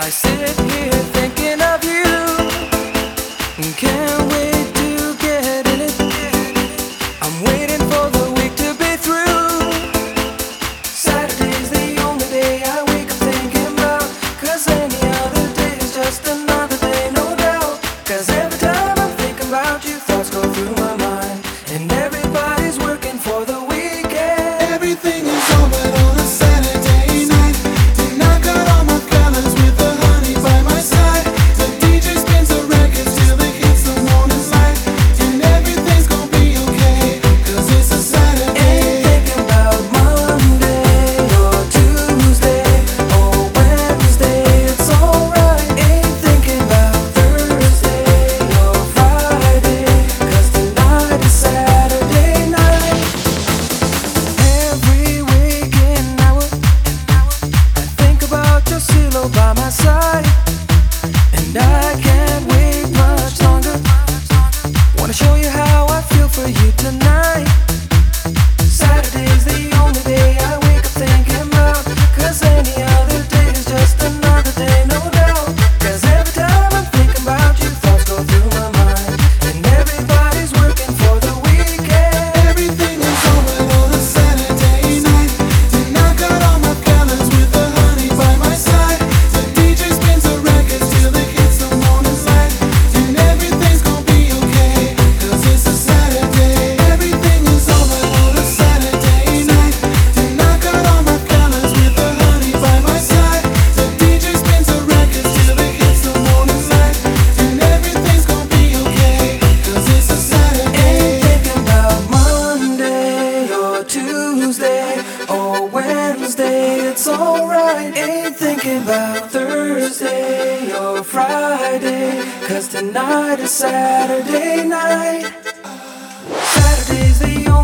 I sit here. i want to show you how Tuesday or Wednesday, it's alright. Ain't thinking about Thursday or Friday, cause tonight is Saturday night. Saturday's the only